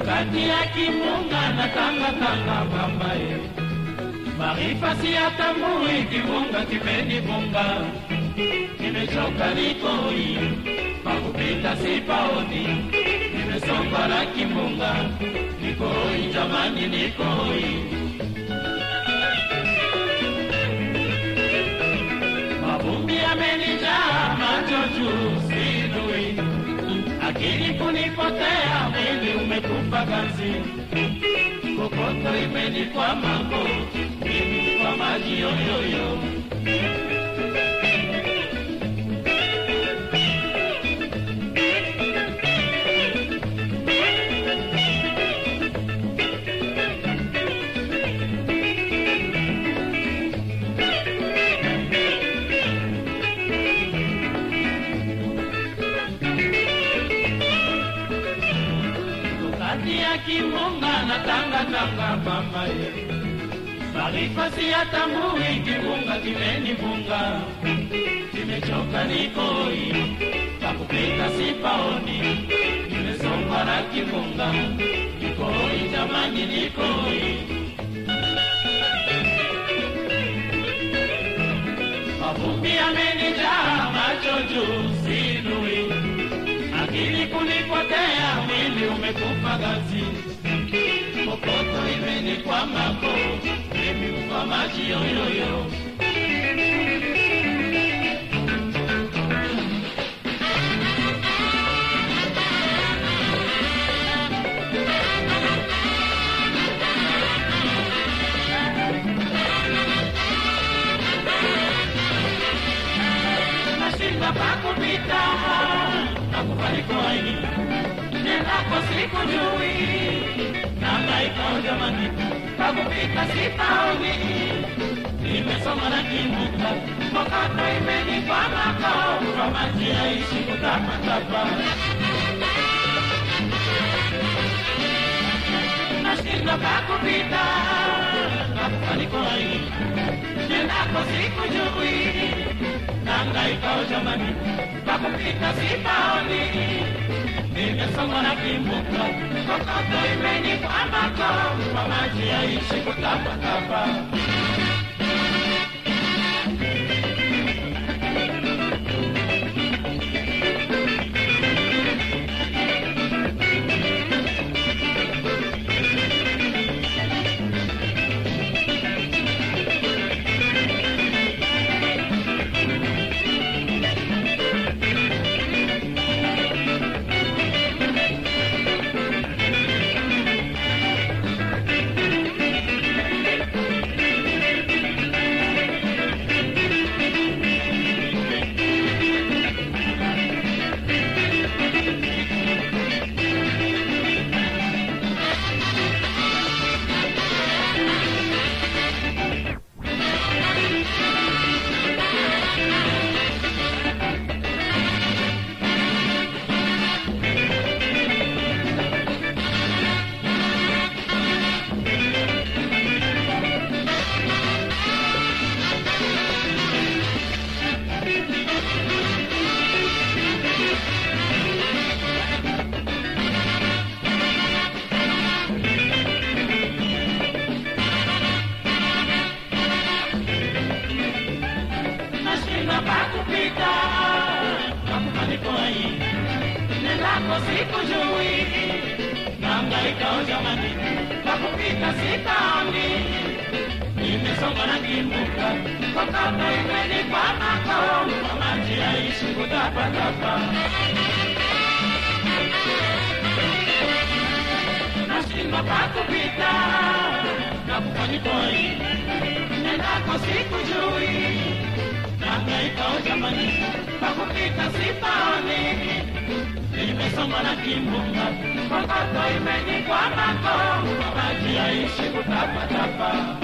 kati ya kimunga na tangatanga mamaye maarifa siyatambui kimunga kimenibunga nimechoka nikoi pakupita sipaoni. Nimesongwa na kimunga nikoi jamani nikoi mavumbi yamenijaa macho akili kunipotea mimi umekufa kazi, kokoto imenikwama mimi kwa maji yoyoyo kimunga na tangatanga mamaye maarifa siyatambui kimunga kimenifunga kimechoka nikoi pakupita sipaoni nimesongwa na kimunga nikoi jamani nikoi mavumbi yamenijaa macho juu kunipotea mwili umekufa gazi. Kokoto imenikwamako mimi ufa maji yoyoyo. Nashinda pakupita nakufanikoi nendako sikujui nangaikao jamani pakupita sipaoni nimesoma na kimuka mokato imenikwamako kwa maji yaishi kutapatapa nashinda pakupita nakufanikoi nendako sikujui nangaikao jamani pakupita sipaoni nimesongwa na kimbuka kokoto imenikwamako kwa maji yaishi kutapatapa nendako sikujui nangaikao jamani pakupita sitaoni nimesonga na kimbuka kokoto imenikwamako kwa maji yaishi kutapatapa nashindwa pakupita nakufanikoi nendako sikujui nangaikao jamani nakupita sitani, nimesoma na kimbunga kokoto imenikwamako kwa maji yaishi kutapatapa